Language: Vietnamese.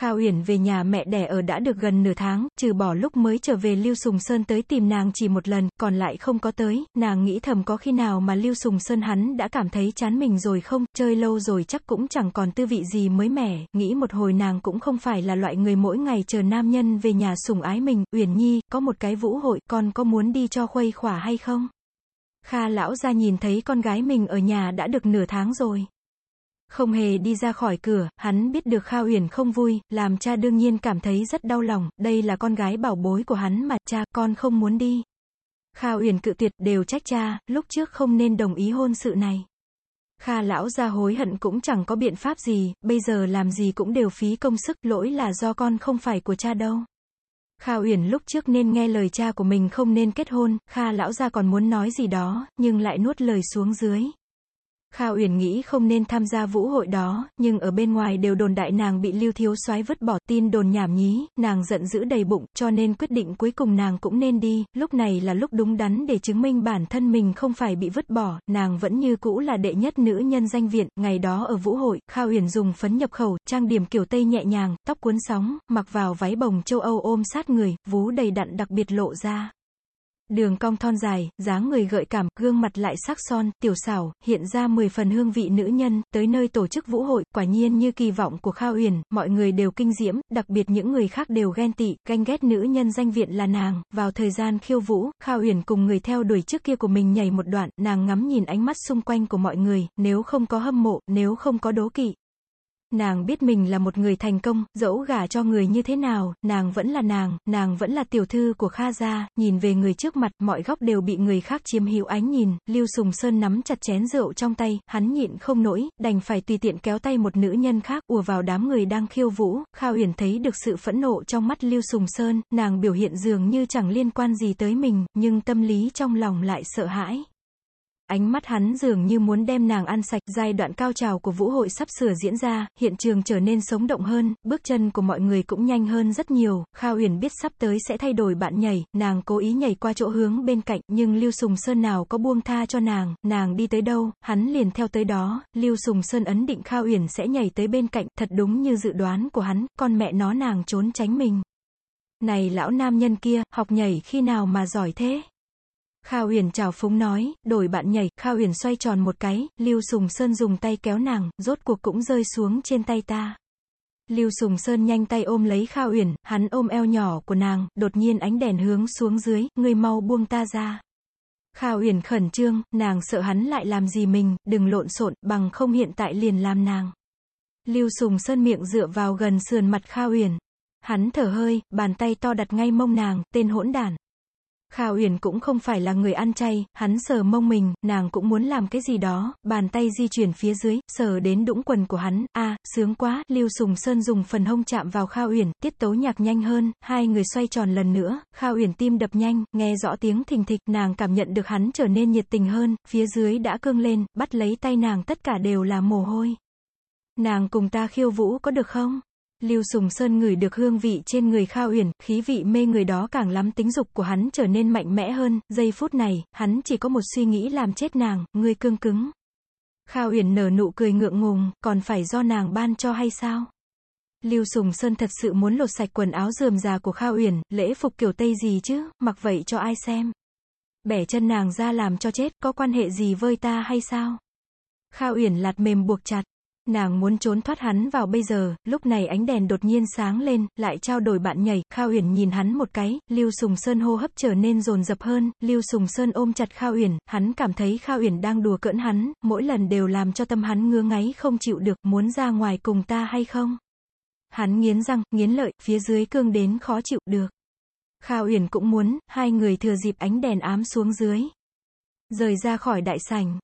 Kha Uyển về nhà mẹ đẻ ở đã được gần nửa tháng, trừ bỏ lúc mới trở về Lưu Sùng Sơn tới tìm nàng chỉ một lần, còn lại không có tới, nàng nghĩ thầm có khi nào mà Lưu Sùng Sơn hắn đã cảm thấy chán mình rồi không, chơi lâu rồi chắc cũng chẳng còn tư vị gì mới mẻ, nghĩ một hồi nàng cũng không phải là loại người mỗi ngày chờ nam nhân về nhà sủng ái mình, Uyển Nhi, có một cái vũ hội, con có muốn đi cho khuây khỏa hay không? Kha lão ra nhìn thấy con gái mình ở nhà đã được nửa tháng rồi. Không hề đi ra khỏi cửa, hắn biết được Kha Uyển không vui, làm cha đương nhiên cảm thấy rất đau lòng, đây là con gái bảo bối của hắn mà, cha, con không muốn đi. Kha Uyển cự tuyệt đều trách cha, lúc trước không nên đồng ý hôn sự này. Kha lão ra hối hận cũng chẳng có biện pháp gì, bây giờ làm gì cũng đều phí công sức, lỗi là do con không phải của cha đâu. Kha Uyển lúc trước nên nghe lời cha của mình không nên kết hôn, Kha lão gia còn muốn nói gì đó, nhưng lại nuốt lời xuống dưới. Kha Uyển nghĩ không nên tham gia vũ hội đó, nhưng ở bên ngoài đều đồn đại nàng bị Lưu Thiếu Soái vứt bỏ tin đồn nhảm nhí, nàng giận dữ đầy bụng, cho nên quyết định cuối cùng nàng cũng nên đi, lúc này là lúc đúng đắn để chứng minh bản thân mình không phải bị vứt bỏ, nàng vẫn như cũ là đệ nhất nữ nhân danh viện, ngày đó ở vũ hội, Kha Uyển dùng phấn nhập khẩu, trang điểm kiểu Tây nhẹ nhàng, tóc cuốn sóng, mặc vào váy bồng châu Âu ôm sát người, vú đầy đặn đặc biệt lộ ra. Đường cong thon dài, dáng người gợi cảm, gương mặt lại sắc son, tiểu xảo, hiện ra 10 phần hương vị nữ nhân, tới nơi tổ chức vũ hội, quả nhiên như kỳ vọng của Kha Uyển, mọi người đều kinh diễm, đặc biệt những người khác đều ghen tị, ganh ghét nữ nhân danh viện là nàng, vào thời gian khiêu vũ, Kha Uyển cùng người theo đuổi trước kia của mình nhảy một đoạn, nàng ngắm nhìn ánh mắt xung quanh của mọi người, nếu không có hâm mộ, nếu không có đố kỵ, Nàng biết mình là một người thành công, dẫu gả cho người như thế nào, nàng vẫn là nàng, nàng vẫn là tiểu thư của Kha gia, nhìn về người trước mặt, mọi góc đều bị người khác chiếm hữu ánh nhìn, Lưu Sùng Sơn nắm chặt chén rượu trong tay, hắn nhịn không nổi, đành phải tùy tiện kéo tay một nữ nhân khác, ùa vào đám người đang khiêu vũ, Kha Uyển thấy được sự phẫn nộ trong mắt Lưu Sùng Sơn, nàng biểu hiện dường như chẳng liên quan gì tới mình, nhưng tâm lý trong lòng lại sợ hãi. Ánh mắt hắn dường như muốn đem nàng ăn sạch, giai đoạn cao trào của vũ hội sắp sửa diễn ra, hiện trường trở nên sống động hơn, bước chân của mọi người cũng nhanh hơn rất nhiều, Kha Uyển biết sắp tới sẽ thay đổi bạn nhảy, nàng cố ý nhảy qua chỗ hướng bên cạnh, nhưng Lưu Sùng Sơn nào có buông tha cho nàng, nàng đi tới đâu, hắn liền theo tới đó, Lưu Sùng Sơn ấn định Kha Uyển sẽ nhảy tới bên cạnh, thật đúng như dự đoán của hắn, con mẹ nó nàng trốn tránh mình. Này lão nam nhân kia, học nhảy khi nào mà giỏi thế? Kha Uyển chào phúng nói, đổi bạn nhảy, Kha Uyển xoay tròn một cái, Lưu Sùng Sơn dùng tay kéo nàng, rốt cuộc cũng rơi xuống trên tay ta. Lưu Sùng Sơn nhanh tay ôm lấy Kha Uyển, hắn ôm eo nhỏ của nàng, đột nhiên ánh đèn hướng xuống dưới, người mau buông ta ra. Kha Uyển khẩn trương, nàng sợ hắn lại làm gì mình, đừng lộn xộn, bằng không hiện tại liền làm nàng. Lưu Sùng Sơn miệng dựa vào gần sườn mặt Kha Uyển. Hắn thở hơi, bàn tay to đặt ngay mông nàng, tên hỗn đản. Kha Uyển cũng không phải là người ăn chay, hắn sờ mông mình, nàng cũng muốn làm cái gì đó, bàn tay di chuyển phía dưới, sờ đến đũng quần của hắn, a, sướng quá, Lưu Sùng Sơn dùng phần hông chạm vào Kha Uyển, tiết tấu nhạc nhanh hơn, hai người xoay tròn lần nữa, Kha Uyển tim đập nhanh, nghe rõ tiếng thình thịch, nàng cảm nhận được hắn trở nên nhiệt tình hơn, phía dưới đã cương lên, bắt lấy tay nàng tất cả đều là mồ hôi. Nàng cùng ta khiêu vũ có được không? Lưu Sùng Sơn ngửi được hương vị trên người Kha Uyển, khí vị mê người đó càng lắm tính dục của hắn trở nên mạnh mẽ hơn, giây phút này, hắn chỉ có một suy nghĩ làm chết nàng, ngươi cương cứng. Kha Uyển nở nụ cười ngượng ngùng, còn phải do nàng ban cho hay sao? Lưu Sùng Sơn thật sự muốn lột sạch quần áo rườm rà của Kha Uyển, lễ phục kiểu Tây gì chứ, mặc vậy cho ai xem? Bẻ chân nàng ra làm cho chết, có quan hệ gì với ta hay sao? Kha Uyển lạt mềm buộc chặt. Nàng muốn trốn thoát hắn vào bây giờ, lúc này ánh đèn đột nhiên sáng lên, lại trao đổi bạn nhảy, Kha Uyển nhìn hắn một cái, Lưu Sùng Sơn hô hấp trở nên dồn dập hơn, Lưu Sùng Sơn ôm chặt Kha Uyển, hắn cảm thấy Kha Uyển đang đùa cỡn hắn, mỗi lần đều làm cho tâm hắn ngứa ngáy không chịu được, muốn ra ngoài cùng ta hay không? Hắn nghiến răng, nghiến lợi, phía dưới cương đến khó chịu được. Kha Uyển cũng muốn, hai người thừa dịp ánh đèn ám xuống dưới. Rời ra khỏi đại sảnh.